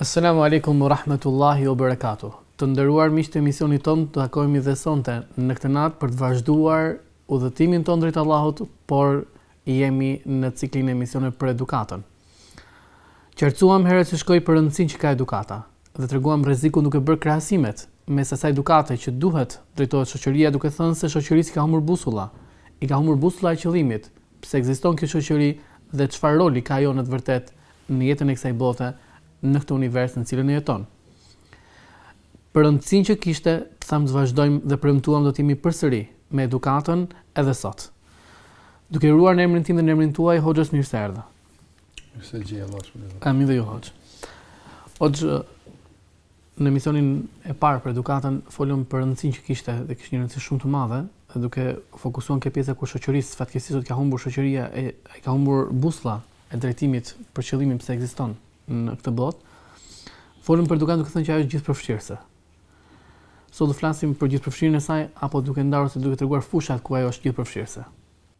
As-salamu alejkum wa rahmetullahi wa barakatuh. Të nderuar miq të emisionit tonë, të takohemi dhe sonte në këtë natë për të vazhduar udhëtimin tonë drejt Allahut, por jemi në ciklin e emisioneve për edukatën. Qartësuam herën që shkoi për rëndësinë që ka edukata dhe treguam rrezikun duke bërë krahasimet mes asaj edukate që duhet drejtohet shoqëria duke thënë se shoqërisë ka humbur busulla, i ka humbur busulla e qëllimit, Pse ekziston kjo shoqëri dhe çfarë roli ka ajo në të vërtetë në jetën e kësaj bote, në këtë univers në të cilin e jeton. Për rëndësinë që kishte, thamë të vazhdojmë dhe premtuam do të jemi përsëri me edukatën edhe sot. Duke uruar në emrin tim dhe në emrin tuaj, Hoxhës mirë se erdhe. Mirë se gjej Allahu. Amin dhe ju Hoxhë. Hoxhë, Në emisionin e parë për edukatën folëm për rëndësinë që kishte dhe kishte një rëndësi shumë të madhe, duke fokusuar në këtë pjesë ku shoqërisë fatkeqësisht sot ka humbur shoqëria e i ka humbur busulla e drejtimit për qëllimin pse ekziston në këtë botë. Folëm për edukatën duke thënë që ajo është gjithëpërfshirëse. Sot do flasim për gjithëpërfshirjen e saj apo duke ndarë ose duke treguar fushat ku ajo është gjithëpërfshirëse.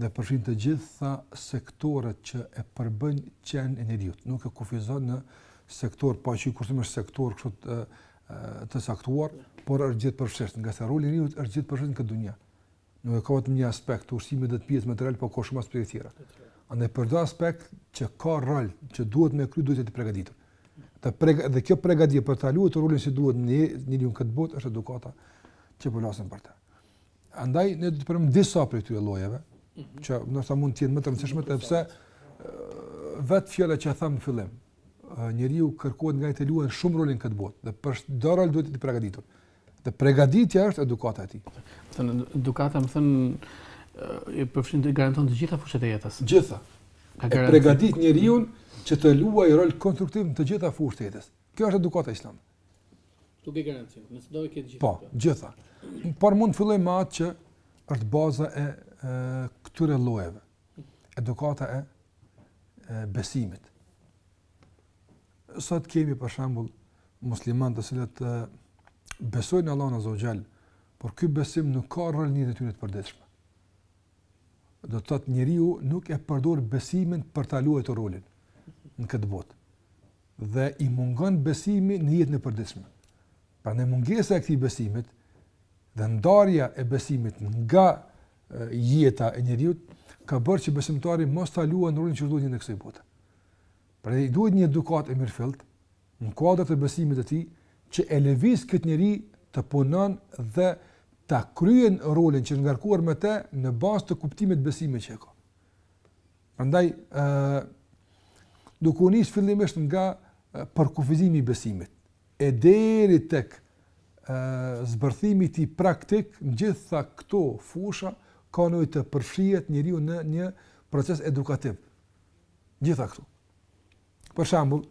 dhe përfshin të gjitha sektorët që e përbëjnë qenien e njeriut, nuk e kufizon një sektor, pa që i kushton një sektor kështu të, të caktuar, por është gjithëpërfshirëse, ngase roli i njeriut është gjithëpërfshirës në këtë dunja. Nuk e ka vetëm një aspekt, të ushqimit dhe të pjesës materiale, po ka shumë aspekte tjera. Andaj për çdo aspekt që ka rol, që duhet me kry, duhet të pregatitet. Dhe, preg dhe kjo pregatitje për ta luajt rolin si duhet një, në, në këtë botë, është edukata që po flasim për të. Andaj ne do të përmendim disa prej këtyre llojeve, mhm. që ndoshta mund të jenë më të rëndësishme sepse vetë fjala që thamë në fillim, njeriu kërkohet nga ai të luajë shumë role në këtë botë dhe për çdo rol duhet të përgatitet. Dhe përgatitja është edukata e tij. Domethënë edukata, domethënë e përfshin të garanton të gjitha fushat e jetës. Gjitha. Ka garantuar. Përgatit njeriun që të luajë rol konstruktiv në të gjitha fushat e jetës. Kjo është edukata islame. Ti ke garanci, nëse do e ke gjithë. Po, gjitha. Por mund të fillojmë me atë që është baza e, e këtyre llojeve. Edukata e, e besimit. Sot kemi për shembull muslimanë të cilët besojnë në Allahun Azza wa Jall, por ky besim nuk ka rol në jetën e tyre të përditshme. do të thotë njeriu nuk e përdor besimin për ta luajtur rolin në këtë botë. Dhe i mungon besimi në jetën e përditshme. Prandaj mungesa e këtij besimit dhe ndarja e besimit nga jeta e njeriut ka bërë që besimtari mos ta luajë rolin që duhet në këtë botë. Pra i duhet një edukatë e mirëfilltë, Në kuadër të besimit të tij që e lëviz këtë njeri të punon dhe ta kryen rolin që është ngarkuar me të në bazë të kuptimit të besimit që e ka. Prandaj ë duke u nis fillimisht nga përkufizimi i besimit e deri tek ë zbërthimi i tij praktik në gjitha këto fusha ka nevojë të përfshihet njeriu në një proces edukativ. Gjitha këto. Për shembull,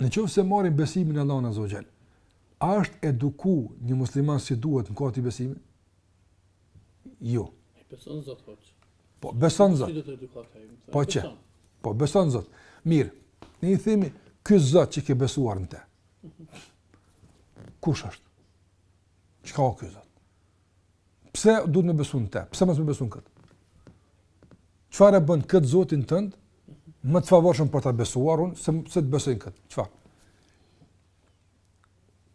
në qoftë se marrim besimin në Allahun Azza wa Jall, a është eduku një musliman si duhet në kuadër të besimit? Jo. Beson Zot, hoxhë. Po, beson Zot. Po çë? Po, beson Zot. Mirë. Ne i themi ky Zot që ke besuar në të. Kush është? Çka o ky Zot? Pse duhet me besu në te? Pse mos me besu në këtë? Çfarë e bën këtë zotin tënd, më të favorshëm për ta besuar unë, se, se të besojnë këtë? Çfarë?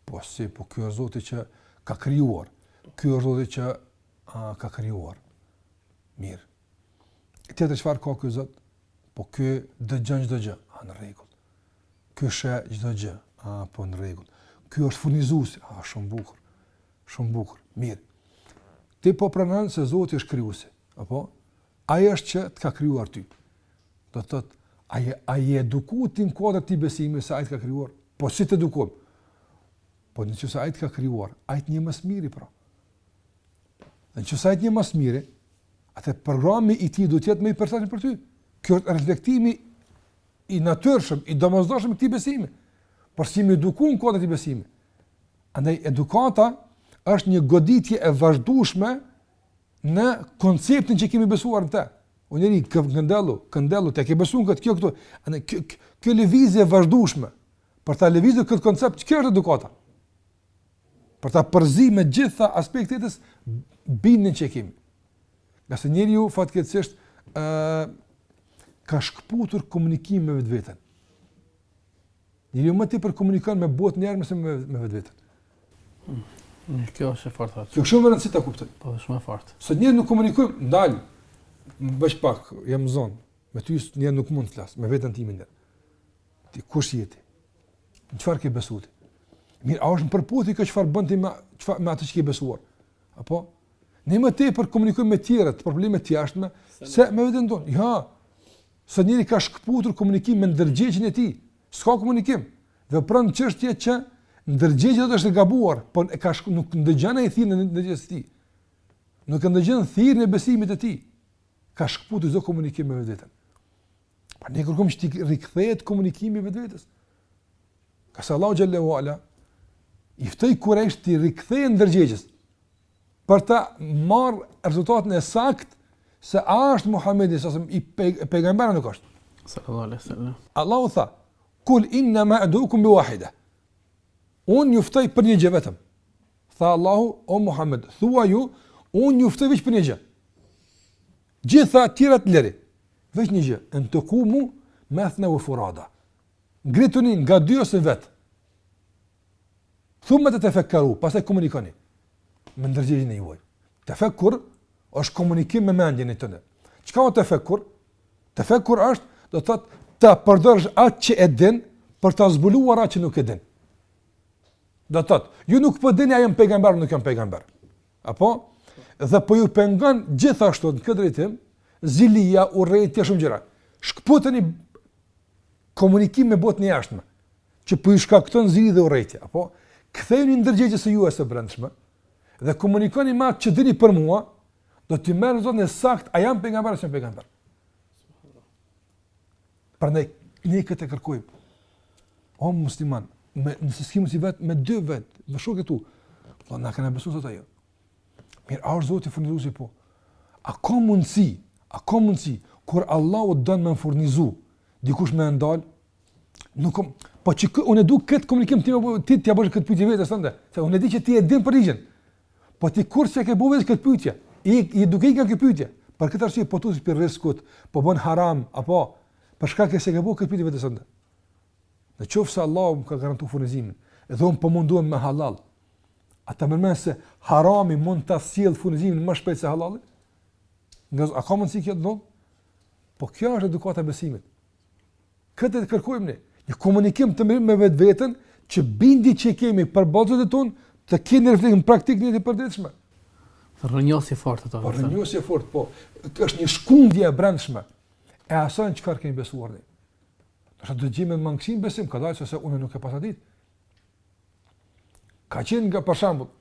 Po si, po ky është zoti që ka krijuar. Ky është zoti që a, ka krijuar. Mirë. Tjetër çfarë ka ky zot? Po ky dëgjon çdo gjë. A, në rregull. Ky sheh çdo gjë. A, po në rregull. Ky është furnizuesi. A, shumë bukur. Shumë bukur. Mirë. Ti po pranon se Zoti është krijuesi, apo? Ai është që të ka krijuar ty. Do të thotë, a je a je edukuar ti në kuadër të besimit se ai të ka krijuar? Po si të edukohem? Po në qoftë se ai të ka krijuar, ai të njeh më së miri pra. Në qoftë se ai të njeh më së miri, atëherë programi i tij do të jetë më i përshtatshëm për ty. Ky është reflektimi i natyrshëm, i domosdoshëm i këtij besimi. Por si me eduku në kuadër të këtij besimi? Andaj edukata është një goditje e vazhdueshme në konceptin që kemi besuar në të. O njeri, këndellu, këndellu, ti ke besu në këtë, kjo këtu, anë, kjo, kjo, kjo lëvizje e vazhdueshme, për ta lëvizur këtë koncept, kjo është edukata. Për ta përzi me gjitha aspektet e së brendshmes që e kemi. Ngase njeriu, fatkeqësisht, uh, ka shkëputur komunikimin me vetveten. Njeriu më tepër komunikon me botën e jashtme se me me vetveten. Mm. Kjo është e fortë. Ka shumë rëndësi ta kuptojmë. Po, shumë e fortë. Sot njerëzit nuk komunikojnë, ndal. Bëj pak, jam i zënë. Me ty një nuk mund të flas, me veten time një herë. Ti, kush je ti? Në çfarë ke besuar? Mirë, a është në përputhje kjo çfarë bën ti me çfarë me atë që ke besuar? Apo ne më tepër komunikojmë me tjerët, probleme të jashtme, se me veten tonë. Ja. Sot njeri ka shkëputur komunikim me ndërgjegjen e tij. S'ka komunikim. Vepron çështje që ndërgjegja thotë është gabuar, por e ka shk... nuk ndëgjon ai thirrjen e ndërgjegjes së tij. Nuk e ndëgjon thirrjen e besimit të tij. Ka shkëputur çdo komunikim me vetveten. Pra ne kërkojmë që ti rikthehet komunikimi me vetveten. Kurse Allahu xhelle ue ala i ftoi kurejsh t'i rikthehen ndërgjegjes. për të marrë rezultatin e saktë se a është Muhamedi pejgamber a nuk është. Sallallahu alaihi wasallam. Allahu tha: "Kul innema eidhukum bi wahide." Un ju ftoj për një gjë vetëm. Tha Allahu: "O Muhammed, thuaju, un ju ftoj veç për një gjë." Gjitha tjerat lëri. Veç një gjë, en tekumu methna ue furada. Ngrituni nga dy ose vet. Thumme tetefekkeru, pastaj komunikoni me ndërgjegjen e juj. Tefekkur është komunikim me mendjen tënde. Çka është tefekkur? Tefekkur është, do të thotë, ta përdorësh atë që e din për ta zbuluar atë që nuk e din. Do të thotë, ju nuk po dini a jam pejgamber apo nuk jam pejgamber. Apo dhe po ju pengon gjithashtu në këtë drejtim zilia, urrejtja shumë gjëra. Shkputeni komunikimin me botën e jashtme. që po ju shkakton zili dhe urrejtje, apo kthejuni ndërgjegjes së juaj së brendshme dhe komunikoni me atë që dini për mua, do të merrni rezultatin e saktë a jam pejgamber a s'jam pejgamber. Pra ne këtë kërkojmë. O musliman, me në sistemin si vet me dy vet, me shokët e tu. Po na kanë besuar sot ajo. Mir, a është Zoti furnizuesi? Po? A ka mundsi? A ka mundsi kur Allahu don me më furnizu, dikush me ndal? Nuk ka, po qe unë du kët komunikim ti apo ti t'ia bon kët pyetje vetes tënde. Se unë di që ti e din përgjigjen. Po ti kurrë s'e ke bë kët pyetje? I ik duke nga kjo pyetje. Për këtë arsye po tutesh për riskut, po bën haram apo për shkak s'e ke bë kët pyetje vetes tënde. Në qoftë se Allahu më ka garantuar furnizimin, edhe un po mundohem me halal. A ta merr mendja se harami mund të sjellë furnizimin më shpejt se halali? Nga a ka mundësi kjo të dhëmë? Po kjo është edukata e besimit. Këtë e kërkojmë ne, një komunikim të mirë me vetveten, që bindjet që kemi për bazat tona, të kemi reflektim në praktikën e përditshme. Rënjosi fort ato. Po rënjosi fort, po. Është një shkundje e brendshme e asaj që kemi besuar ne. Do të dëgjojmë me mangësim besim, ka dalë që se unë nuk e pasa dit. Ka qenë nga për shembull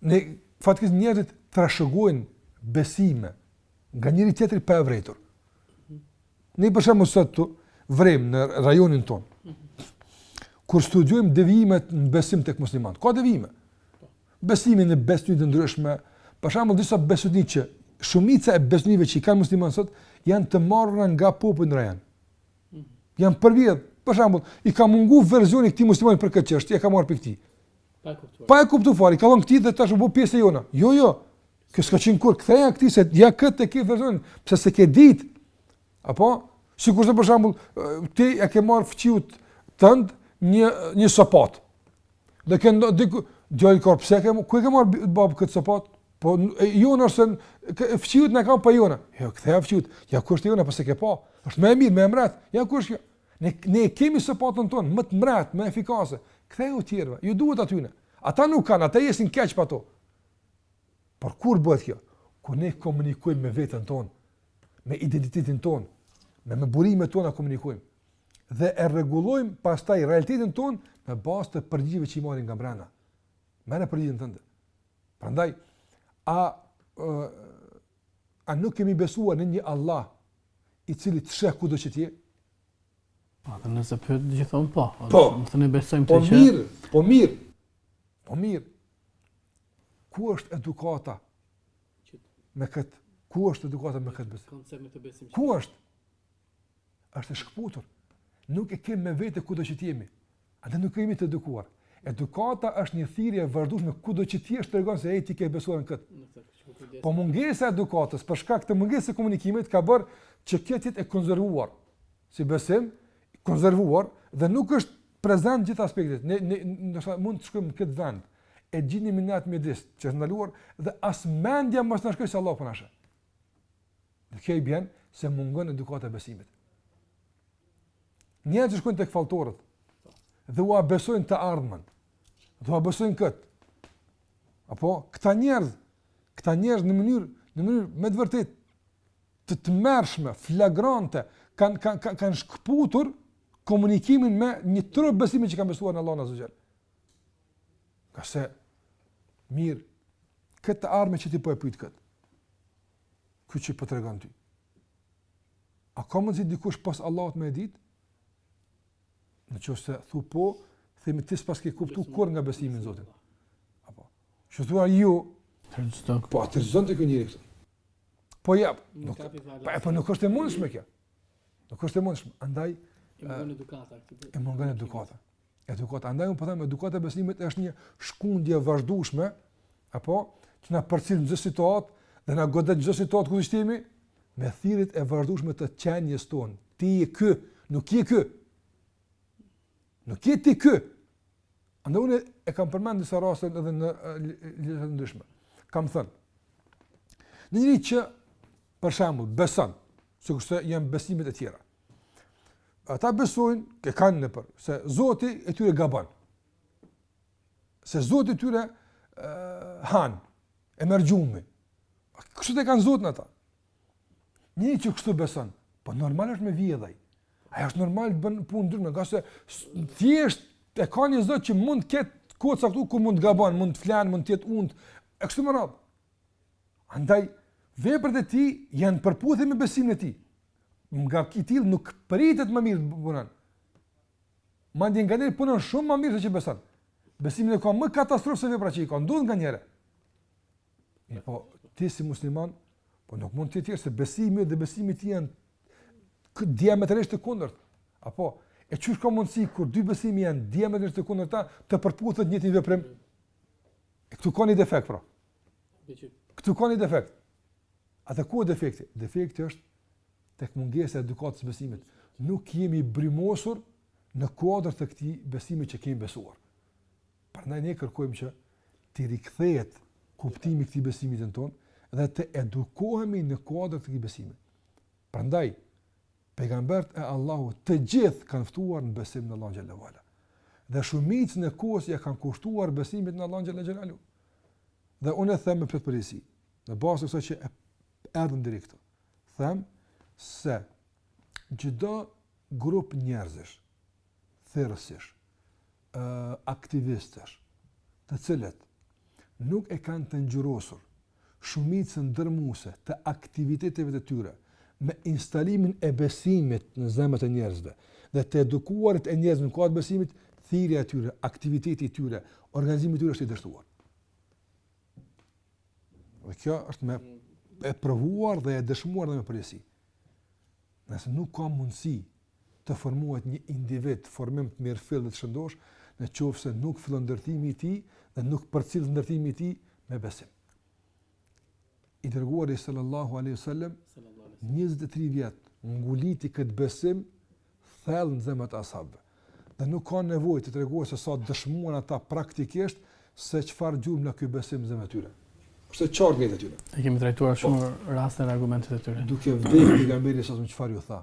ne fatkeq njerëzit trashëgojnë besime, nga njëri tjetri pa e vërejtur. Ne për shembull sot ta vërejmë në rajonin tonë. Kur studiojmë devijimet në besim tek muslimanët, ka devijime. Besimi në bestytni të ndryshme, për shembull disa bestytni që shumica e bestytnive që kanë muslimanët sot janë të marra nga popujt në rajon. Janë përvjedh, për shembull, i ka mungu versioni i tij muslimanit për këtë çështje, e ka marrë pi këtij. Pa e kuptuar. Pa e kuptuar, i ka thon këtij dhe tash u bë pjesë e jona. Jo, jo. Kjo s'ka qenë kurrë, ktheja këtij se ja këtë e ke version, pse s'e ke ditë? Apo sikurse për shembull ti ia ke marrë fqiut tënd një një sopatë. Dhe ke ndo, diku djali ka pse ke ku e ke marrë babë këtë sopatë? Po ju në sën fqiut na kanë pa jona. Jo, ktheja fqiut. Ja ku është jona pse ke pa? Është më e mirë, më e mprehtë. Ja ku është kjo? Ne ne kemi sopatën tonë më të mprehtë, më efikase. Ktheju tjerëve. Ju duhet atyne. Ata nuk kanë, ata jesin keq pa to. Por kur bëhet kjo? Kur ne komunikojmë me veten tonë, me identitetin tonë, me me burime tona komunikojmë dhe e rregullojmë pastaj realitetin tonë në bazë të përgjigjeve që i marrim nga brenda. Merre përgjigjen tënde. Prandaj a uh, a nuk kemi besuar në një Allah i cili të sheh kudo që ti je? Po, dhe nëse pyet gjithë thonë po. Po, me thënë besojmë po, të që. Po mirë, po mirë. Po mirë. Ku është edukata me këtë? Ku është edukata me këtë besim? Ku është? Është e shkëputur. Nuk e kemi me vete kudo që t'jemi. A dhe nuk jemi të edukuar. Edukata është një thirrje e vazhdueshme kudo që t'jesh të tregon se ej ti ke besuar në këtë. Po mungesa e edukatës, për shkak të mungesës së komunikimit, ka bërë që kjo të jetë e konzervuar. Si besim, konservuar dhe nuk është prezent n'gjitha aspektet. Ne ne ndoshta mund të shkojmë në këtë vend e gjindemi në atë mjedis që është ndaluar dhe as mendja mos na shkojë se Allahu po na sheh. Dhe kjo i bjen se mungon edukata e besimit. Njerëz që shkojnë tek falltorët dhe ua besojnë të ardhmen. Dhe ua besojnë këtë. A po këta njerëz, këta njerëz në mënyrë në mënyrë me të vërtetë të tmerrshme, flagrante, kanë kanë kanë kanë shkëputur komunikimin me një trup besimi që ka besuar në Allahun azze ue xhel. Pse, mirë, këtë ardhme që ti po e pyet këtë, këtë që po të tregon ty, a ka mundsi dikush pos Allahut me e dit? Në qoftë se thu po, themi ti s'paske kuptu kurgja besimin në Zotin. Apo, qoftë thua jo, po atëherë s'duhet tek njeri këtë. Po ja, nuk, pa, po nuk është e mundshme kjo. Nuk është e mundshme. Andaj e mungon edukata këtë. E mungon edukata. Edukata. Andaj unë po them edukata e besimit është një shkundje e vazhdueshme apo që na përcil në çdo situatë dhe na godet në çdo situatë ku jemi me thirrjet e vazhdueshme të qenies tonë. Ti je ky, nuk je ky. Nuk je ti ky. Andaj unë e kam përmend disa raste edhe në ligjërata të ndryshme. Kam thënë. Një që për shembull, beson, sikurse janë besimet e tjera. Ata besojnë, e kanë, ne për, se Zoti e tyre gabon. Se Zoti e tyre uh, han, e merr gjumi. Kështu e kanë Zotin ata? Një që kështu beson, po normal është me vjedh ai. Ai është normal të bënë punë të ndryshme, ngase thjesht e ka një Zot që mund të ketë koca këtu ku mund të gabon, mund të flen, mund të jetë unt, e kështu me radhë. Andaj, veprat e tij janë në përputhje me besimin e tij. Nga i tillë nuk pritet më mirë të punon. Madje nganjëherë punon shumë më mirë se që beson. Besimin e ka më katastrofë se vepra që i ka. Ndodh nganjëherë. E po, ti si musliman, po nuk mund thjesht se besimi yt dhe besimi i tij janë diametrisht të kundërt. Apo, e qysh ka mundësi kur dy besime janë diametrisht të kundërta të përputhet i njëjti veprim? E këtu ka një defekt, pra. Këtu ka një defekt. E ku është defekti? Defekti është tek mungesa e edukatës së besimit. Nuk jemi brumosur në kuadër të këtij besimi që kemi besuar. Prandaj ne kërkojmë që të rikthehet kuptimi i këtij besimit tonë dhe të edukohemi në kuadër të këtij besimi. Prandaj, pejgamberët e Allahut të gjithë kanë ftuar në besim në Allahun xhel-le ue ala. Dhe shumicën e kohës ia kanë kushtuar besimit në Allahun xhel-le ue ala. Dhe unë them me plot përgjegjësi, në bazë të kësaj që erdhëm deri këtu. Them se çdo grup njerëzish thirrësish aktivistësh, të cilët nuk e kanë të ngjyrosur shumicën dërrmuese të aktiviteteve të tyre me instalimin e besimit në zemrat e njerëzve dhe të edukuarit e njerëzve në kuadër të besimit, thirrja e tyre, aktiviteti i tyre, organizimi i tyre është i dështuar. Dhe kjo është e provuar dhe e dëshmuar dhe me përgjegjësi. Nëse nuk ka mundësi të formohet një individ, me formim të mirëfilltë dhe të shëndoshë, në qoftë se nuk fillon ndërtimi i tij dhe nuk përcillet ndërtimi i tij me besim. I dërguari sallallahu alaihi wasallam 23 vjet nguliti këtë besim thellë në zemrat e ashabëve. Dhe nuk ka nevojë të tregohet se sa dëshmuan ata praktikisht se çfarë gjurmë lë ky besim zemrat e tyre. Kështu e qartë vjen aty. Ne kemi trajtuar shumë po, raste në argumentet e tyre. Duke vdekë pejgamberi alejhi selam çfarë ju tha.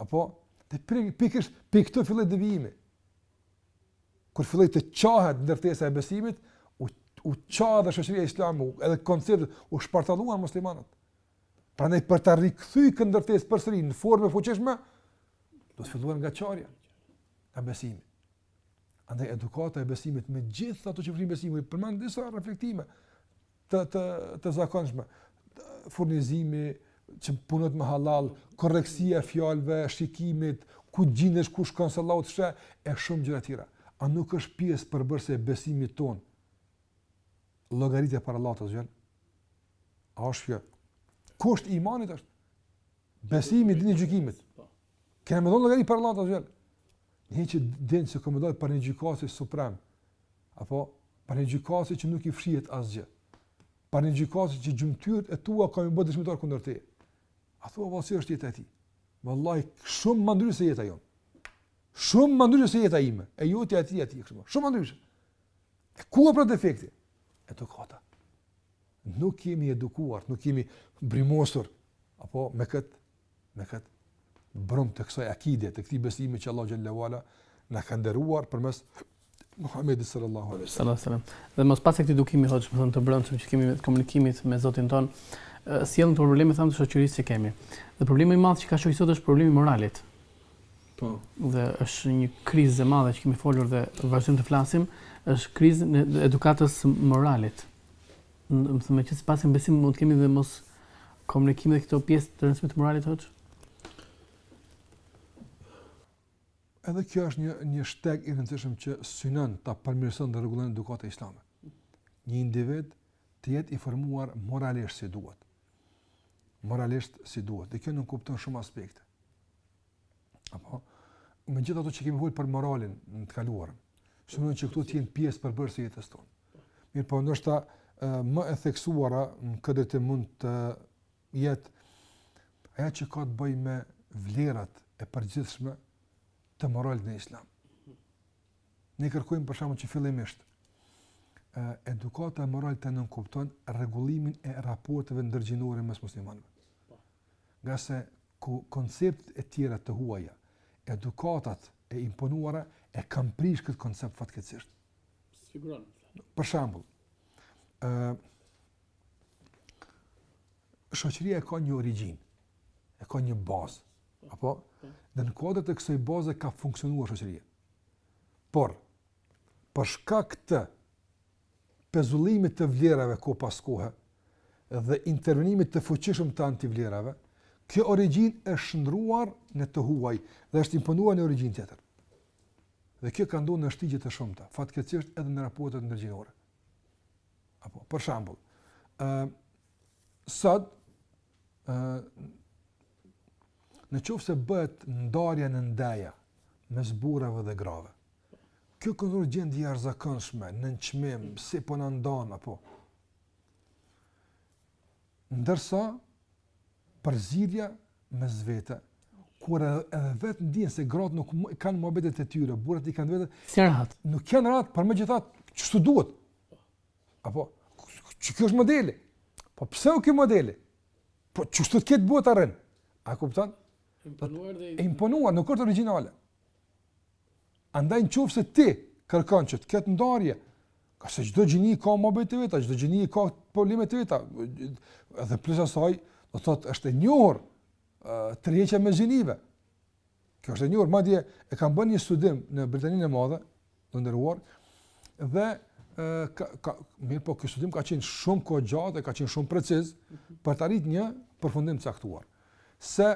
Apo, dhe pikësh, pik këtu filloj devijimi. Kur filloj të çahet ndërtesa e besimit, u, u ça edhe shoqëria islame, edhe konceptet, u shpartalluan muslimanët. Prandaj për ta rikthy këtë ndërtesë përsëri në formë të fuqishme, duhet filluar nga çarja, nga besimi. Andaj edukata e besimit me gjithë ato që përfshin besimi, përmban disa reflektime, të të të zakonshme. Furnizimi që bëhet me halal, korrektësia e fjalëve, shikimit, ku gjindesh, ku shkon se Allahu të sheh, e shumë gjëra tjera. A nuk është pjesë përbërëse e besimit tonë? Llogaritja para Allahut xhel? A është kjo? Kusht i imanit është? Besimi, n'ditën e gjykimit. Kena me dhonë llogari para Allahut xhel. Një që din se ka me dalë para një gjykatësi suprem, apo para një gjykatësi që nuk i fshihet asgjë, para një gjykatësi që gjymtyrët e tua ka me bë dëshmitar kundër teje, a thua po si është jeta e tij. Vallahi, shumë më ndryshe se jeta jonë. Shumë më ndryshe se jeta ime. E jotja e tij e tij, kështu. Shumë më ndryshe. E ku është pra defekti? Edukata. Nuk jemi edukuar, nuk jemi brumosur, apo me këtë me këtë brumë të kësaj akide, të këtij besimi që Allahu xhelle ve ala na ka nderuar përmes Muhamedit sallallahu alaihi wasallam. Dhe mospasja e këtij edukimi hoxhë, domethënë të brendshëm që kemi me komunikimit me Zotin tonë, sjell këto probleme thamë të shoqërisë që kemi. Dhe problemi i madh që ka shoqëria sot është problemi i moralit. Po. Dhe është një krizë e madhe që kemi folur dhe vazhdojmë të flasim, është krizë e edukatës së moralit. Do të thotë që të pasim besim mund të kemi dhe moskomunikim me këto pjesë të rëndësishme të moralit hoxhë. Edhe kjo është një një shteg i rëndësishëm që synon ta përmirëson dhe rregullon edukata islame. Një individ të jetë i formuar moralisht si duhet. Moralisht si duhet. Dhe kjo nënkupton shumë aspekte. Apo, me gjithë ato që kemi folë për moralin në të kaluarën, synon që këtu të jenë pjesë përbërëse e jetës tonë. Mirëpo, ndoshta më e theksuara në këtë të mund të jetë ajo që ka të bëjë me vlerat e përgjithshme të moralit në islam. Ne kërkojmë për shembull që fillimisht edukata e moralit të nënkupton rregullimin e raporteve ndërgjinore mes muslimanëve. Ngase ku konceptet e tjera të huaja, edukatat e imponuara e kanë prishë këtë koncept fatkeqësisht. Siguron. Për shembull, ë shoqëria e ka një origjinë, e ka një bazë, apo dhe në kuadër të kësaj baze ka funksionuar shoqëria. Por për shkak të pezullimit të vlerave kohë pas kohe dhe intervenimit të fuqishëm të antivlerave, kjo origjinë është shndruar në të huaj dhe është imponuar në origjinë tjetër. Dhe kjo ka ndodhur në shtigje të shumta, fatkeqësisht edhe në raportet ndërgjinore. Apo për shembull, ë uh, sot ë uh, në qoftë se bëhet ndarja në ndeja mes burrave dhe grave. Kjo këndohet gjendje e jashtëzakonshme, nënçmim, si po na ndan apo. Ndërsa përzierja mes vete, kur edhe, edhe vetë ndjen se gratë nuk kanë muhabetet e tyre, burrat i kanë vetë. Si rahat. Nuk kanë rahat, por megjithatë kështu duhet. Apo që kjo është modeli. Po pse ky modeli? Po çu sot këtë botë arrin? A kupton? Imponuar dhe e imponuar, nuk është origjinale. Andaj nëse ti kërkon që të ketë ndarje, ngase çdo gjini ka muhabete të veta, çdo gjini ka probleme të veta. Edhe plus asaj, do të thotë është e njohur tërheqja mes gjinive. Kjo është e njohur, madje e kanë bën një studim në Britaninë e Madhe, të nderuar dhe e, ka, ka mirëpo ky studim ka qenë shumë kohëgjatë, ka qenë shumë preciz për të arritur një përfundim të caktuar. se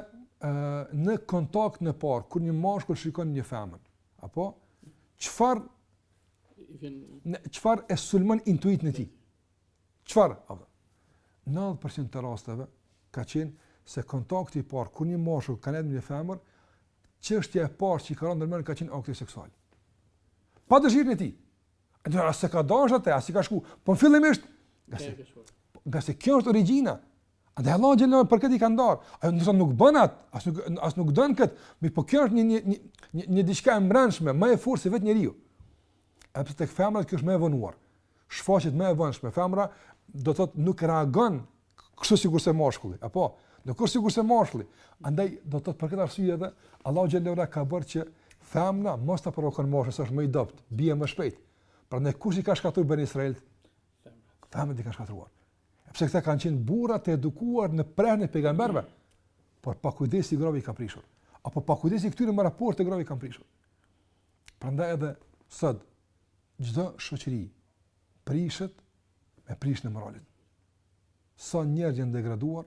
në kontaktin e parë kur një mashkull shikon një femër, apo çfarë çfarë e sulmon intuitën e tij? Çfarë? 90% të rasteve ka qenë se kontakti i parë kur një mashkull ka ndër një femër, çështja e parë që i ka rënë ndërmend ka qenë akti seksual. Pa dëshirën e tij. A do të ka dashur atë, as i ka shku. Po fillimisht, ngase. Ngase kjo është origjina. Andaj Allahu xhallahu për këtë i ka ndarë. Ai ndoshta nuk bën at, as nuk as nuk don kët, mirëpo kjo është një një një një diçka e mbrendshme, më e fortë se vetë njeriu. Edhe pse tek femrat kjo është më e vonuar. Shfaqet më e vonshme, femra, do thotë nuk reagon kështu sikurse mashkulli, apo nuk sikurse mashkulli. Andaj do thotë për këtë arsye edhe Allahu xhallahu ka bërë që femra mos ta provokon mashkullin, se është më i dobët, bie më shpejt. Prandaj kush i ka shkatërruar Beni Israil? Femrat i ka shkatërruar. Sepse këta kanë qenë burra të edukuar në prehër e pejgamberëve, por pakujdesia ndaj grave i ka prishur. Apo pakujdesi e këtyre me raport te grave i kanë prishur. Prandaj edhe sot çdo shoqëri prishet me prishjen e moralit. Sa njerëz janë degraduar,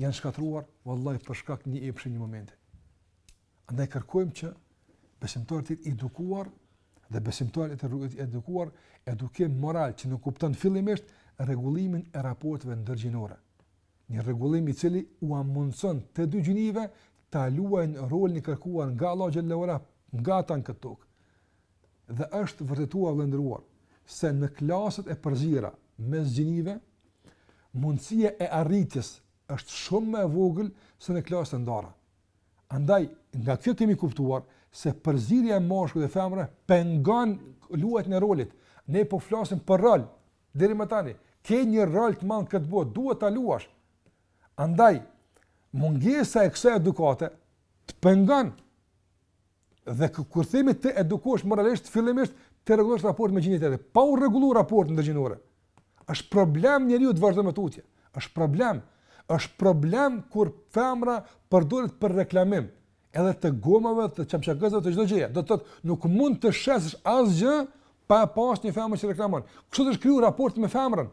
janë shkatërruar, vallahi për shkak një epshi një momenti. Andaj kërkojmë që besimtari të jetë i edukuar dhe besimtarja e edukuar, edukim moral që nënkupton fillimisht rregullimin e raporteve ndërgjinore. Një rregullim i cili ua mundëson të dy gjinive ta luajnë rolin e kërkuar nga Allahu xhele ue ala nga ata në këtë tokë. Dhe është vërtetuar vëllezër të nderuar se në klasët e përziera mes gjinive mundësia e arritjes është shumë më e vogël se në klasët e ndara. Andaj, nga kjo kemi kuptuar se përzierja e meshkujve dhe femrave pengon luajtjen e rolit. Ne po flasim për rol deri më tani. Ke një rol të madh në këtë botë, duhet ta luash. Andaj, mungesa e kësaj edukate të pengon Dhe kur themi të edukohesh moralisht, fillimisht të rregullosh raportin me gjinitë edhe. Pa u rregullu raporti ndërgjinor, është problem njeriu të vazhdojë më tutje. është problem. është problem kur femra përdoret për reklamim edhe të gomave, të çamçakëzave, të çdo gjëje. Do të thotë, nuk mund të shesësh asgjë pa pas një femër që reklamon. Kështu është kriju raporti me femrën.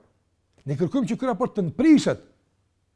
Ne kërkojmë që ky raport të ndreqet.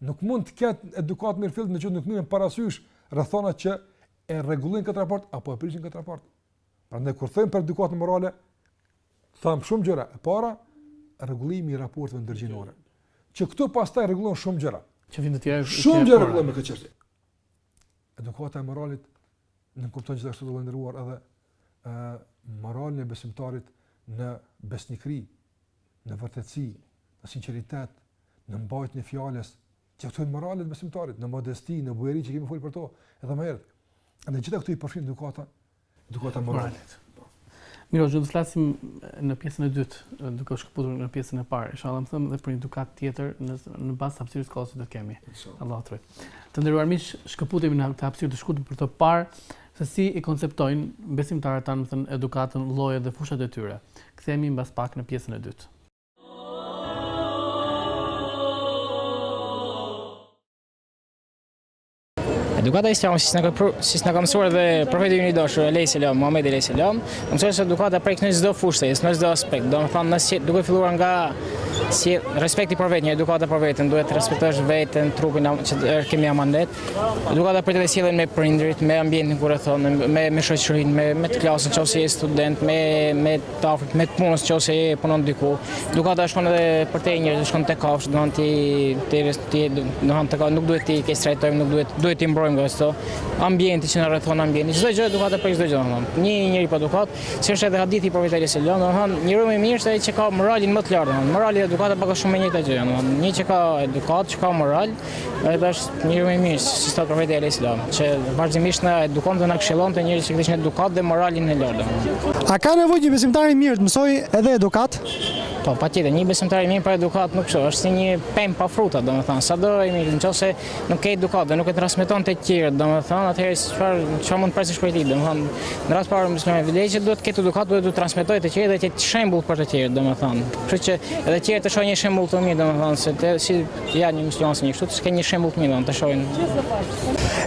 Nuk mund të ketë edukatë të mirëfilltë nëse nuk merren parasysh rrethanat që e rregullojnë këtë raport, apo e prishin këtë raport. Prandaj kur themi për edukatë morale, thamë shumë gjëra. E para, rregullimi i raporteve ndërgjinore. Që këtu pastaj rregullohen shumë gjëra. Që vijnë të tjera. Shumë gjëra rregullohen me këtë çështje. Edukata e moralit nënkupton gjithashtu të nderuar edhe e, moralin e besimtarit në besnikëri, në vërtetësi, në sinqeritet, në mbajtjen e fjalës, që këto janë moralet e besimtarit, në modesti, në bujari që kemi folur për to, edhe më herët. Të gjitha këto i përfshin edukata, edukata morale. Mirë, do të flasim në pjesën e dytë, duke u shkëputur në pjesën e parë. Inshallah, me thënë edhe për një edukatë tjetër në në bazë të hapësirës kohës që do të kemi. Allahu të rujt. Të nderuar miq, shkëputemi në këtë hapësirë të shkurtër për të parë Se si e konceptojnë besimtarët tanë, me thënë, edukatën, llojet dhe fushat e tyre. Kthehemi mbas pak në pjesën e dytë. Edukata islame, si na ka, si na ka mësuar dhe profeti ynë i dashur, alejhi selam, Muhammedi alejhi selam, na ka mësuar se edukata prek në çdo fushë, në çdo aspekt, domethënë nëse është duke filluar nga si respekti për veten, edukata për veten, duhet të respektosh veten, trupin që kemi amanet, Edukata prek te sjellja me prindrit, me ambientin që na rrethon, me me shoqërinë, me me të klasën, nëse je student, me me të afërt, me të punës, nëse je punon diku. Nuk ata shkon edhe për te njerëz, shkon te kafshë, do të ti ti do të të ka nuk duhet ti ke strajtojmë, nuk duhet duhet ti mbrojmë nga ato. Ambienti që na rrethon ambienti, çdo gjë do ata për çdo gjë, domethënë. Një i njëri pa dukat, si është edhe hadithi i profetit sallallahu alajhi wasallam, domethënë, njeriu më mirë është ai që ka moralin më të lartë, domethënë. Morali edukata pak a shumë e njëjta gjë, domethënë. Një që ka edukat, që ka moral, Ai është njeri më i mirë siç thotë profeti alejhi selam, që vazhdimisht na edukon dhe na këshillon të njerëz që kishin edukat dhe moralin e lartë. A ka nevojë një besimtar i mirë të mësojë edhe edukat? Po, patjetër, një besimtar i mirë pa edukat nuk shë, është si një pemë pa fruta, domethënë, sado i mirë, në qoftë se nuk ke edukat dhe nuk e transmeton te tjerët, domethënë, atëherë çfarë, çfarë mund të presësh prej tij, domethënë, në radhë parë, më shkëme, vëdej që duhet të ketë edukatë, duhet të transmetojë te tjerët dhe të shembull për të tjerët, domethënë, që që edhe tjerët të shohin një shembull të mirë, domethënë, se te, si Ti ja një mision si një kështu, s'ke një shembull të mirë, të shohin.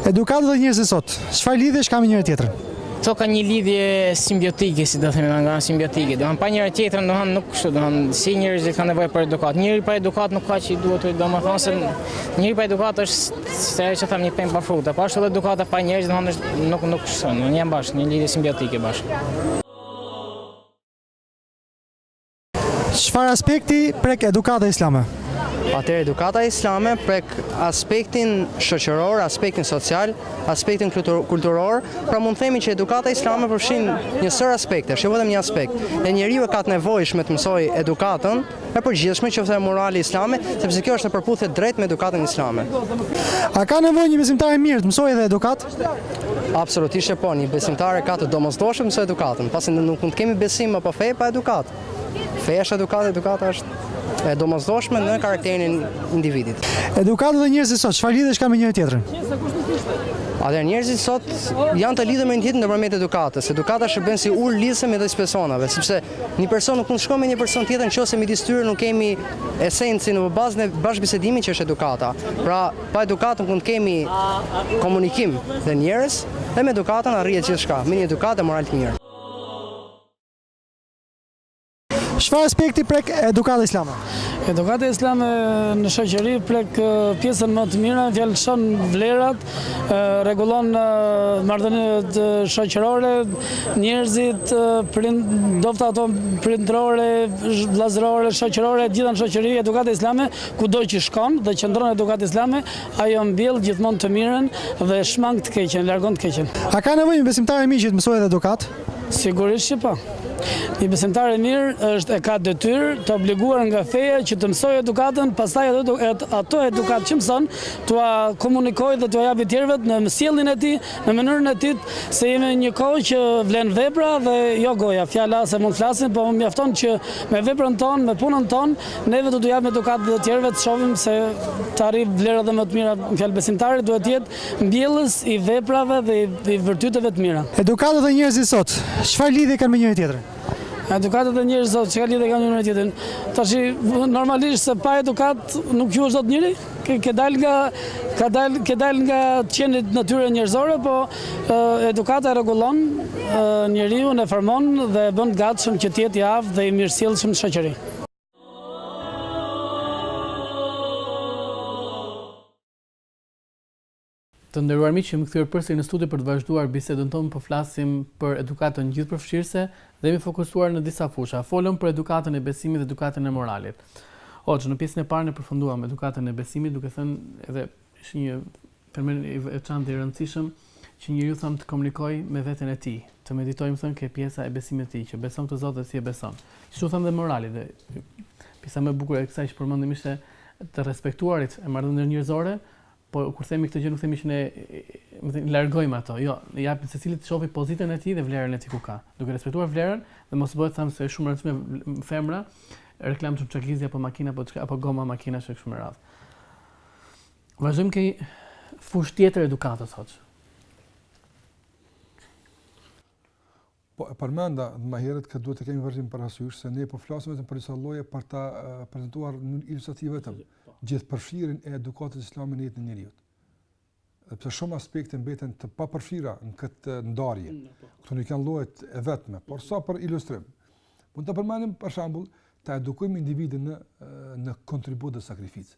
Edukata dhe njerëzit sot, çfarë lidhje ka me njëri tjetrin? Këto ka një lidhje simbiotike, si do themi, do nga simbiotike. Domethënë pa njëra tjetrën, domethënë nuk kështu, domethënë si njerëzit kanë nevojë për edukat. Njeri pa edukat nuk ka ç'i duhet, domethënë se njeri pa edukat është si ajo që thamë një pemë pa fruta. Po ashtu edhe edukata pa njerëz, domethënë nuk nuk kështu, domethënë janë bashkë, një lidhje simbiotike bashkë. Çfarë aspekti prek edukata islame? Atëherë edukata islame prek aspektin shoqëror, aspektin social, aspektin kulturor, pra mund themi që edukata islame përfshin një sërë aspektesh, jo vetëm një aspekt, e njeriu e ka të nevojshme të mësojë edukatën e përgjithshme qoftë e moralin islam, sepse kjo është në përputhje drejt me edukatën islame. A ka nevojë një besimtar i mirë të mësojë edhe edukatë? Absolutisht që po, një besimtar e ka të domosdoshme të mësojë edukatën, pasi ne nuk mund të kemi besim apo fe pa edukatë. Feja është edukatë, edukata është e domosdoshme në karakterin e individit. Edukata dhe njerëzit sot, çfarë lidhje ka me njëra tjetrën? Atëherë njerëzit sot janë të lidhur me njëri tjetrin nëpërmjet edukatës. Edukata shërben si urë lidhëse midis personave, sepse një person nuk mund të shkojë me një person tjetër në qoftë se midis tyre nuk kemi esencën, bazën e bashkëbisedimit që është edukata. Pra, Pa edukatë nuk mund të kemi komunikim me njerëz, dhe me edukatën arrihet gjithçka, me një edukatë dhe moral të mirë. Çfarë aspekti prek edukata islame? Edukata islame në shoqëri prek pjesën më të mirë, fjalëshon vlerat, rregullon marrëdhëniet shoqërore, njerëzit, qofshin ato prindërore, vëllazërore, shoqërore, gjithë në shoqëri, edukata islame Kudo që shkon dhe qëndron edukatë islame, ajo mbjell gjithmonë të mirën dhe e shmang të keqen, largon të keqen. A ka nevojë një besimtar i mirë që të mësojë edhe edukatë? Sigurisht që po. Një besimtar i mirë është e ka detyrë të obliguar nga feja që të mësojë edukatën, pastaj ato ato edukatë që mëson, t'ua komunikojë dhe t'ua japë të tjerëve në sjelljen e tij, në mënyrën e tij se jemi në një kohë që vlen vepra dhe jo goja. Fjala se mund të flasim, po mjafton që me veprën tonë, me punën tonë, Neve do t'u japim edukatë dhe të tjerëve të shohim se të arrijë vlera dhe më të mira në fjalë besimtari duhet të jetë mbjellës i veprave dhe i vërtyteve të mira. Edukata dhe njerëzit sot, çfarë lidhje kanë me njëri tjetrin? Edukata dhe njerëzit sot, çfarë lidhje kanë me njëri tjetrin? Tash normalisht se pa edukatë nuk quhesh dot njeri. Ke dalë nga, ka dalë, ke dalë nga të qenit natyrë njerëzore, po edukata e rregullon njeriun, e formon dhe e bën të gatshëm që të jetë i aftë dhe i mirësjellshëm në shoqëri. Të nderuar miq, jemi kthyer përsëri në studio për të vazhduar bisedën tonë. Po flasim për edukatën gjithëpërfshirëse dhe jemi fokusuar në disa fusha. Folëm për edukatën e besimit dhe edukatën e moralit. Hoxhë, në pjesën e parë ne përfunduam edukatën e besimit, duke thënë edhe është një fenomen i veçantë dhe i rëndësishëm që njeriu thamë të komunikojë me veten e tij, të meditojë, domethënë, ke pjesa e besimit të tij, që beson këtë Zot dhe si e beson. Kështu thamë dhe moralit dhe pjesa më e bukur e kësaj që përmendëm ishte të respektuarit e marrëdhënieve njerëzore, Po kur themi këtë gjë nuk themi që ne, domethënë, largojmë ato. Jo, ne japim secilit të shohë pozitën e tij dhe vlerën e tij ku ka. Duke respektuar vlerën dhe mos bëhet thamë se është shumë e rëndësishme femra, reklamë çamçakizi apo makina apo çka apo goma makinash e kështu me radhë. Vazhdojmë ke fusha tjetër e edukatës, hoxhë. Po e përmenda dhe më herët këtë duhet të kemi vazhdimisht parasysh, se ne po flasim vetëm për disa lloje për ta prezentuar në ilustrativ vetëm po. gjithëpërfshirjen e edukatës islame në jetën e njeriut. Edhe pse shumë aspekte mbeten të papërfshira në këtë ndarje, mm, po. këto nuk janë llojet e vetme, por sa për ilustrim. Mund të përmendim për shembull, të edukojmë individin në, në kontribut dhe sakrificë.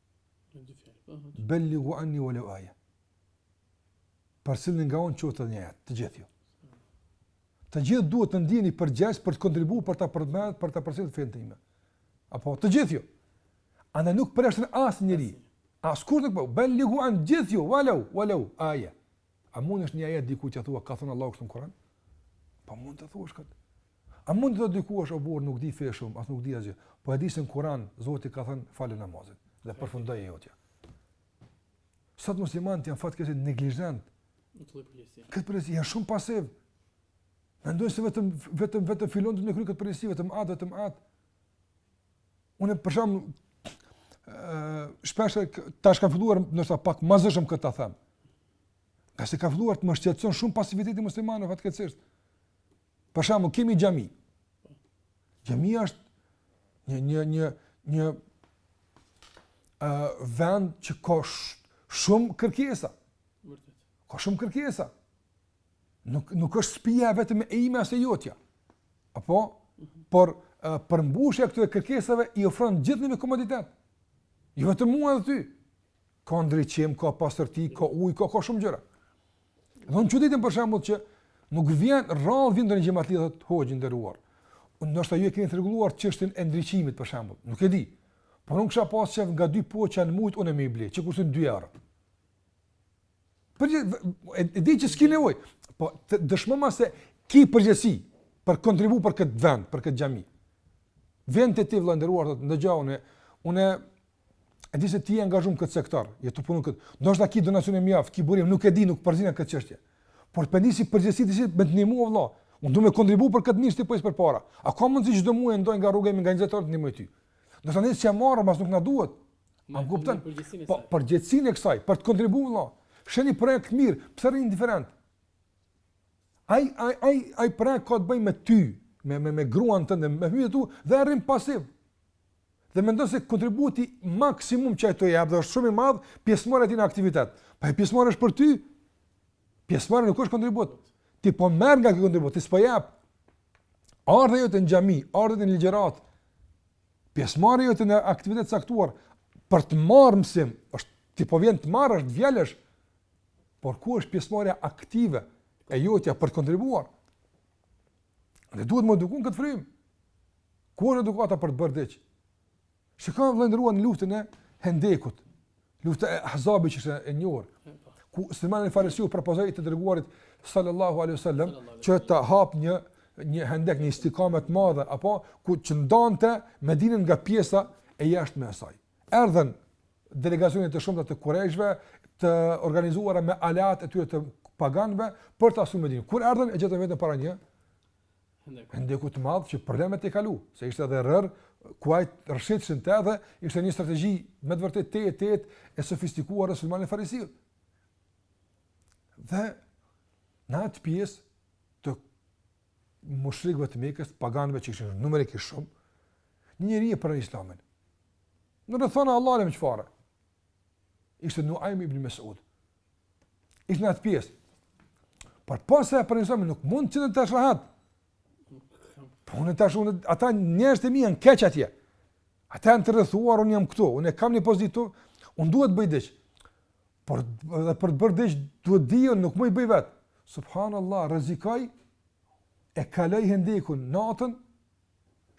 Belligu anni wa lew aja. Përcillni nga unë qoftë edhe një ajet, të gjithë ju. Të gjithë duhet të ndiheni përgjegjës për të kontribuar për ta përmend, për ta përcjellë fenë time. Apo të gjithë ju. Andaj nuk përjashton asnjeri. Askush nuk po. Belligu an gjithë ju, wa lew, wa lew aja. A mundesh një ajet dikujt t'i thuash ka thënë Allahu kështu në Kur'an? Po mund ta thuash këtë. A mund të thotë dikush o burrë nuk di fe shumë, as nuk di asgjë. Po e di se në Kur'an Zoti ka thënë fale namazin dhe përfundoi ajo tja. Sot muslimanët janë fatkeqësisht neglizhent. Në këtë përgjegjësi. Këtë përgjegjësi janë shumë pasiv. Mendojnë se vetëm, vetëm, vetëm filani të na kryejë këtë përgjegjësi, vetëm atë, vetëm atë. Unë për shembull shpesh tash kam filluar ndoshta pak më shumë këtë ta them. Se ka filluar të më shqetëson shumë pasiviteti muslimanëve fatkeqësisht. Për shembull kemi xhami. Xhamia është një një një një ë vend që ka shumë kërkesa. Vërtet. Ka shumë kërkesa. Nuk nuk është shpija vetëm e ime as e jotja. Apo mhm. por përmbushja e këtyre kërkesave i ofron gjithve një komoditet. Jo vetëm mua dhe ty. Ka ndriçim, ka pastërti, ka ujë, ka, ka shumë gjëra. Dhe unë çuditem për shembull që nuk vjen rrallë vjen ndonjë xhematli dhe thotë hoxhë i nderuar. Ndoshta ju e keni të rregulluar çështjen e ndriçimit për shembull. Nuk e di. Por unë kisha pas qejf nga dy poça në muaj, unë e me i ble, që kushton dy euro. Për e, e di që s'ki nevojë, po të dëshmoma se ki përgjegjësi për të kontribu për këtë vend, për këtë xhami. Vetë ti vlla i nderuar, ndëgjo, unë e di se ti je angazhum n'këtë sektor, je tu punu këtë, ndoshta ki donacion mjaft, ki burim, nuk e di, nuk përzihna n'këtë çështje. Por po e ndi si përgjegjësi që me të ndihmu o vlla, unë du me kontribu për këtë mirësi po jes për para. A ka mundë si që do muaj ndaj nga rroga ime nga njëzet euro të ndihmoj ty? Ndoshta nuk e merr, mbase nuk na duhet. A kupton? Po përgjegjësinë e kësaj, për të kontribuar vëlla. Sheh një projekt mirë, pse rri indiferent? Ai ai ai ai projekt ka të bëjë me ty, me me me gruan tënde, me fëmijët tu dhe ai rri pasiv. Dhe mendon se kontributi maksimum që ai të jap është shumë i madh pjesëmarrja e tij në aktivitet. Po pjesëmarrja është për ty, pjesëmarrja nuk është kontribut. Ti po merr nga ky kontribut, ti s'po jap. Ardhja jote në xhami, ardhja në ligjëratë. Pjesëmarrja jote në aktivitet të caktuar për të marrë mësim, është ti po vjen të marrësh, të vjelësh. Por ku është pjesëmarrja aktive e jotja për të kontribuar? Dhe duhet me edukue këtë frymë. Ku është edukata për të bërë diç? Shiko vëlla i nderuar n' luftën e Hendekut. Lufta e Ahzabit që është e njohur, ku Selman el-Farisiu propozoi të dërguarit sallallahu alaihi wasallam që të hap një një hendek një istikame të madhe apo, që ndante Medinën nga pjesa e jashtme e saj. Erdhën delegacione të shumta të kurajshve të organizuara me aleatët e tyre të paganëve për ta sulmuar Medinën. Kur erdhën e gjetën veten para një Hendeku të madh që problem me e kalu, se ishte edhe rërë, kuajt rrëshqitshin edhe, ishte një strategji me të vërtetë tejet tejet e sofistikuar e Selman el-Farisit. Dhe në atë pjesë të mushrikve të Mekës, paganëve që ishin numerikisht shumë, një njeri e pranon islamin. Urdhërona Allah me çfarë, ishte Nuaim ibn Mesud. Ishte në atë pjesë. Por pasi e pranoi Islamin, nuk mund të qëndrojë tash rehat. Po unë tash, ata njerëz të mi janë keq atje. Ata janë të rrethuar, unë jam këtu, unë e kam një pozitë, unë duhet bëj diç. Por edhe për të bërë diç, duhet dhjo, nuk muj bëj vetë. Subhanallah, rrezikoi, e kaloi hendekun natën,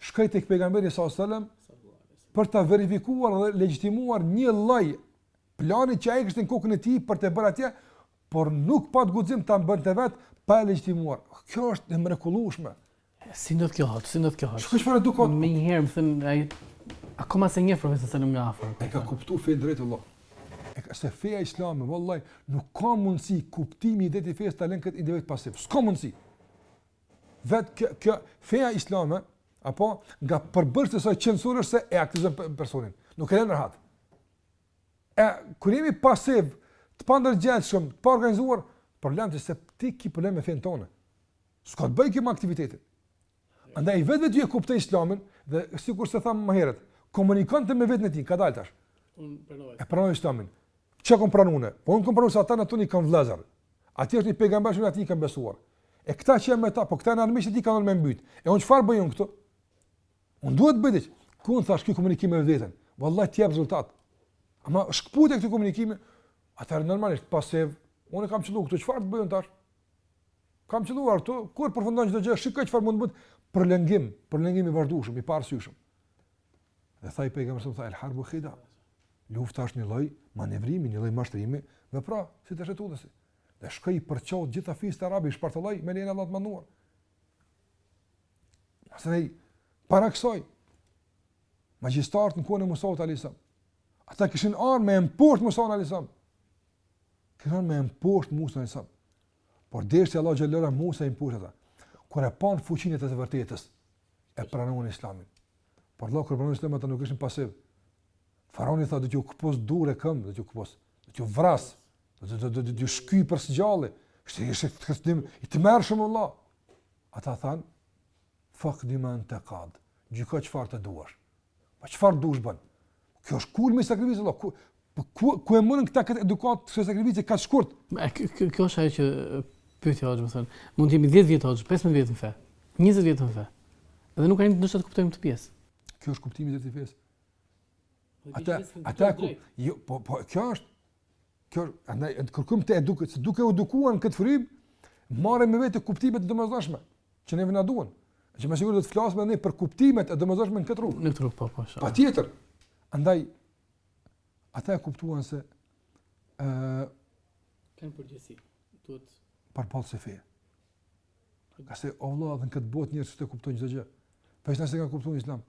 shkoi tek pejgamberi sallallahu alajhi wasallam për ta verifikuar dhe legjitimuar një lloj plani që ai kishte në kokën e tij për të bërë atje, por nuk pat guxim ta bënte vet pa e legjitimuar. Kjo është e mrekullueshme. Si ndodh kjo hoxhë? Si ndodh kjo hoxhë? Çfarë çfarë edukate? Menjëherë domethënë ai akoma se një profesor se nga afër. E ka kuptuar fenë drejt vëlla. E ka se feja islame, vallahi, nuk ka mundësi kuptimi i drejtë i fesë ta lërë këtë individ pasiv. S'ka mundësi. Vet kjo, kjo feja islame apo nga përbërësit e saj qenësorë është se e aktivizon personin. Nuk e len rehat. E kur jemi pasiv, të pandërgjegjshëm, të paorganizuar, problem që se ti ki problem me fenë tënde. S'ka të bëjë kjo me aktivitetin. Andaj vetë vetë ai e kuptoi islamin dhe sikurse thamë më herët, komunikonte me veten e tij, ka dalë tash. Unë pranova. E pranova islamin. Çka kam pranuar unë? Po unë kam pranuar se ata atje i kam vëllezër. Atje është një pejgamber që atij i kam besuar. E këta që janë me ta, po këta janë armiqtë e tij kanë me mbyt. E unë çfarë bëj unë këtu? Unë duhet bëj diç. Ku mungon tash ky komunikim me veten? Vallahi të jep rezultat. Ama shkëpute këtë komunikim. Ata normalisht pasiv, unë kam qelluar këtu çfarë të bëj unë tash? Kam qelluar këtu, kur përfundon çdo gjë, shikoj çfarë mund të bëj prolongim, prolongim i vazhdueshëm, i paarsyeshëm. Dhe tha pejgamberi alejhi selam tha el harbu khida. Lufta është një lloj manevrimi, një lloj mashtrimi, dhe pra, si themi shkathtësi. Dhe shkoi përçau gjithë ato fiset arabe, i shpartalloi me lejen e Allahut të madhëruar. Pastaj para kësaj magjistarët në kohën e Musaut alayhis salam. Ata kishin ardh me e mposht Musaun alayhis salam. Kishin ardh me e mposht Musaun alayhis salam. Por deshti Allah xhallahu Musai i mposhti ata. Kur e panë fuqinë e të vërtetës, e pranuan Islamin. Por vallahi kur pranuan Islamin ata nuk ishin pasiv. Faraoni tha do t'ju këpus duar e këmbë, do t'ju këpus, do t'ju vras, do të do të do t'ju shqyej për së gjalli. Ishte ishte kërcënim i tmerrshëm vëlla. Ata thanë faqdi ma anta qad. Gjyko çfarë të duash. Po çfarë dush bën? Kjo është kulmi i sakrificës, vëlla. Ku, po ku, ku e morën këta këtë edukatë të sakrificës kaq shkurt? Kjo është ajo që pyetja hoxhë, domethënë. Mund të jemi 10 vjet hoxhë, 15 vjet në fe, 20 vjet në fe. Dhe nuk arrim ndoshta të kuptojmë këtë pjesë. Kjo është kuptimi i drejtë i fesë. Ata ata ku jo po po kjo është Kjo, andaj të kërkojmë të edukojmë, se duke u edukuar në këtë frymë, marrim me vete kuptimet e domosdoshme që neve na duhen. Që me siguri do të flasim edhe për kuptimet e domosdoshme në këtë rrugë. Në këtë rrugë po po. Patjetër. Andaj ata e kuptuan se ë uh, kanë përgjegjësi. Duhet përballë sfidë. Ngase o vëlla, në këtë botë njerëzit e kuptojnë çdo gjë. Po a s'e ka kuptuar Islam,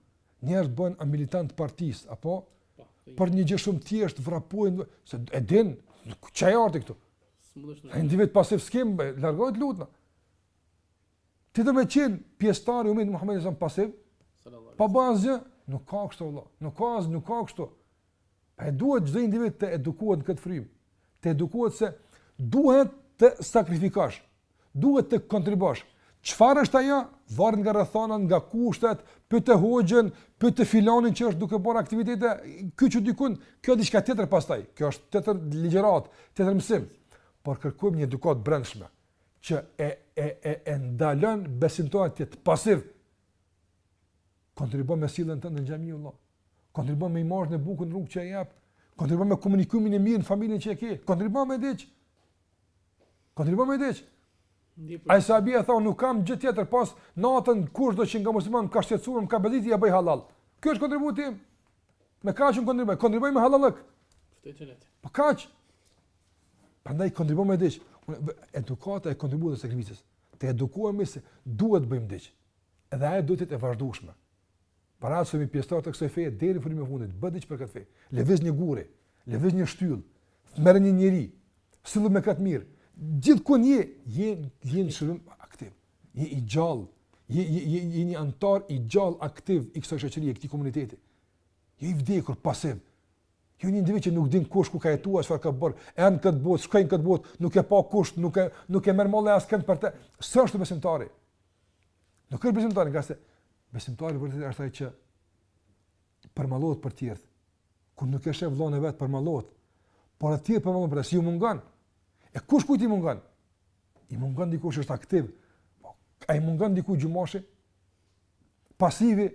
njerëz bëhen militantë të partisë apo po, për një gjë shumë të thjeshtë vrapojnë se e din ç'ka hajr ti këtu. Ai individ pasiv skem, largohet lutna. Ti do me qen pjesëtar i umetit Muhamedit sallallahu alaihi wasallam pasiv. Pa bërë asgjë, nuk ka kështu vëlla. Nuk ka as, nuk ka kështu. Pra duhet çdo individ të edukohet në këtë frymë, të edukohet se duhet të sakrifikosh, duhet të kontribuosh. Çfarë është ajo? Varet nga rrethanat, nga kushtet, pyete hoxhën, pyete filanin që është duke bërë aktivitete, kyçu dikund, kjo është diçka tjetër pastaj. Kjo është tjetër ligjërat, tjetër mësim. Por kërkojmë një edukatë brendshme që e e e e ndalon besimtarin të jetë pasiv kontribuon me sjelljen tënde në xhami o vëlla. kontribon me imazhin e bukur në rrugë që e jep, kontribon me komunikimin e mirë në familjen që e ke, kontribon me diç. Kontribon me diç. Ai sahabi thon nuk kam gjë tjetër por natën kushdo që nga muslimanët më ka shqetësuar më ka bezdis ia bëj hallall. Ky është kontributi im. Me kaq un kontriboj, kontriboj me halallëk. Ftojtëlet. Po kaq. Prandaj kontribo me diç. Edukata e kontributit, e sakrificës. Të edukohemi se duhet të bëjmë diç. Edhe ajo duhet të jetë e vazhdueshme. Përderisa jemi pjesëtarë të kësaj feje deri në fund të fundit, bëj diç për këtë fe. Lëviz një gur, lëviz një shtyllë, merr një njeri, sillu me këtë mirë. Gjithkund je je je në shërbim aktiv. Je i gjallë, je je je, je një antar i gjallë aktiv i kësaj shoqërie, këtij komuniteti. Jo i vdekur pasiv. Jo një individ që nuk din kush ku ka jetuar, çfarë ka bërë, erdhi në këtë botë, shkoi nga kjo botë, nuk e pa kush, nuk e nuk e merr malli askënd për të. S'është besimtari. Nuk është besimtari, ngase besimtari vërtet është ai që përmallohen për të të tjerët. Kur nuk e shef vllaun e vet përmallohet, por të tjerët përmallohen për të se ju mungon. E kush kujt i mungon? I mungon dikush që është aktiv. Po, a i mungon dikujt gjumoshi. Pasivi,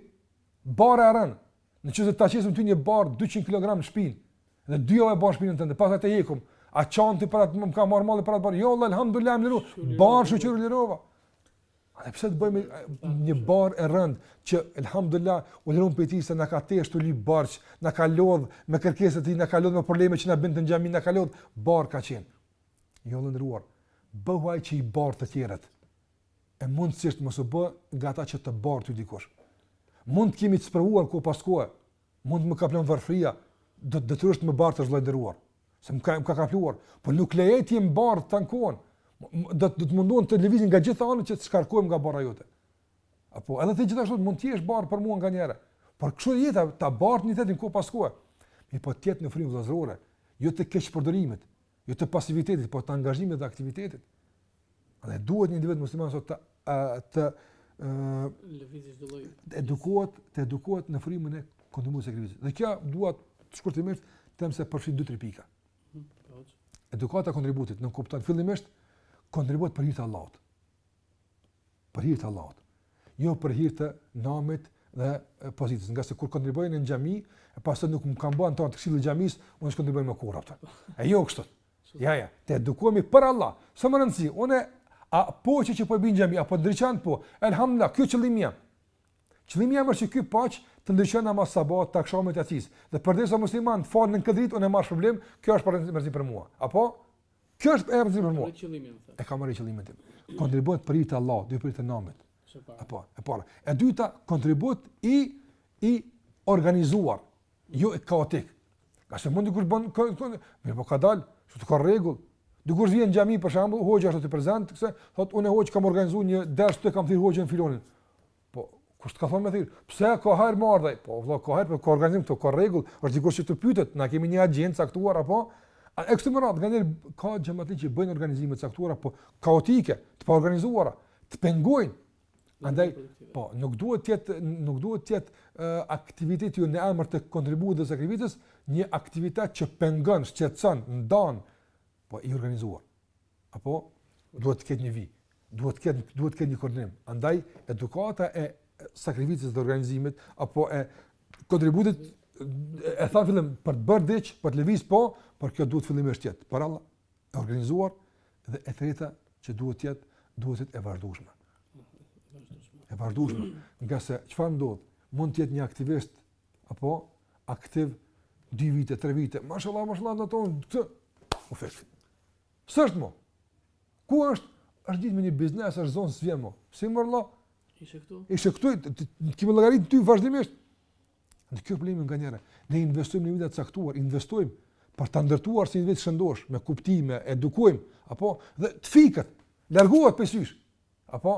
barrë e rëndë, Në qoftë ta qesim ty një barrë 200 kg në shpinë. Dhe dy javë ba n'shpinën tënde, pastaj ta hekim. A qan ti për atë më ka marr malli për atë barrë. Jo, vallah, alhamdulillah, më liru. Barrë, shyqyr u lirova. A dhe pse të bëhemi një barrë e rënd që alhamdulillah u lirum prej tij se na ka tesh tu lyp borxh, na ka lodh me kërkesat e tij, na ka lodh me probleme që na bënte n'xhami, na ka lodh barrë ka qenë. Jo, i nderuar. Bëhu ai që i bar të tjerët. e mundësisht mos u bë nga ata që të bart ty dikush. Mund të jemi të sprovuar kohë pas kohe, mund të më kaplon varfëria, do të detyrohesh të më bartësh vëlla i nderuar, se më ka më ka kapluar, por nuk lejoj ti të më bart tan kohën. Do të do të mundohem të lëviz nga gjithë anët që të shkarkohem nga barra jote. Apo edhe ti gjithashtu mund të jesh barrë për mua nganjëherë. Por kështu jeta ta bartim njëri-tjetrin kohë pas kohe. Mirëpo të jetë në frymë vëllazërore, jo të keqpërdorimit. jo të pasivitetit, por të angazhimit dhe aktivitetit. Dhe duhet një individ musliman sot të të lëvizë çdo lloj. Të edukohet, të edukohet në frymën e kontributit të sakrificës. Dhe kjo dua të shkurtimisht të them se përfshin dy tri pika. Hm, po. Edukata e kontributit nënkupton fillimisht kontribut për hir të Allahut. për hir të Allahut, jo për hir të namit dhe pozitës, ngase kam kontribuar në xhami, e pastaj nuk më kanë bën anëtar të këshillit të xhamisë, unë s'kontribuoj më kurrë atë. E jo kështu. Ja ja, të edukohemi për Allah. S'ka rëndsi, unë a poçi që po bin në xhami, a po ndriçon po. Elhamdulillah, ky qëllimi jem. Qëllimi jem është që ky poç të ndriçon namazin e sabahut, të akshamit e jacisë. Dhe përderisa muslimanët falen në këtë dritë, unë e marr shpërblimin, kjo është me rëndësi për mua. Apo Kjo është e rëndësishme për mua. E kam arritë qëllimin tim. Kontribut për hir të Allahut, jo për hir të namit. Apo, e para. E dyta, kontribut i i organizuar, jo kaotik. Ka se mundi kush bën kënd, mirëpo ka dal, sot ka rregull. Dikush vjen në xhami për shembull, hoxha është aty prezent, pse thot unë hoxhë kam organizuar një ders e kam thirr hoxhën filanin. Po kush të ka thonë me thirr? Pse ka hajr me ardh ai? Po vëlla ka hajr, po ka organizim këtu, ka rregull, është dikush që duhet pyetet, na kemi një agjendë të caktuar apo? A e kështu me radhë, nganjëherë ka xhematli që bëjnë organizime të caktuara, po kaotike, të pa organizuara, të pengojnë. Andaj, po, nuk duhet të jetë nuk duhet të jetë uh, aktiviteti ju në emër të kontributit dhe sakrificës, një aktivitet që pengon, shqetëson, ndan, po i organizuar. apo duhet të ketë një vijë, duhet të ketë duhet të ketë një koordinim. Andaj edukata e sakrificës dhe organizimit apo e kontributit e thashë fillim për të bërë diç, për të lëviz po, por kjo duhet fillimisht të jetë për Allah, e organizuar dhe e treta që duhet të jetë duhet të jetë e vazhdueshme. E vazhdueshme, ngase çfarë ndodh, mund të jetë një aktivist apo aktiv 2 vite, 3 vite, mashallah, mashallah, në tonë, të, u fik. S'është mo. Ku është? Është lidhë me një biznes, është zonë s'vjen mo. Si more vlla? Ishe këtu? Ishe këtu, të kemi llogaritë ty vazhdimisht. Dhe kjo problemi nganjëherë. Ne investojmë në individë të caktuar, investojmë për ta ndërtuar si individ të shëndoshë, me kuptim, e edukojmë, apo, dhe të fiket, largohet prej sysh. Apo,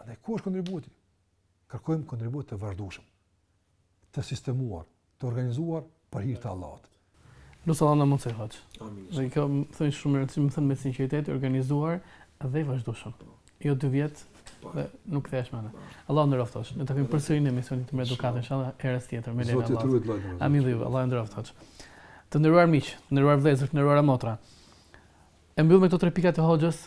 andaj ku është kontributi? Kërkojmë kontribute të vazhdushëm, të sistemuar, të organizuar për hir të Allahut. Lutja e Allahut na mundësoftë hoxh. Amin. Dhe kjo më thënë shumë rëndësi, më thënë me sinqeritet, organizuar dhe i vazhdueshëm. Jo dy vjet po. dhe nuk kthehesh më. Po. Allahu nderoft hoxh. Ne takojmë përsëri në emisionin tim Edukata inshallah herës tjetër me lejen e Allahut. Amin dhe ju. Allahu nderoft hoxh. Të nderuar miq, të nderuar vëllezër, të nderuara motra. E mbyll me këto tre pika të hoxhës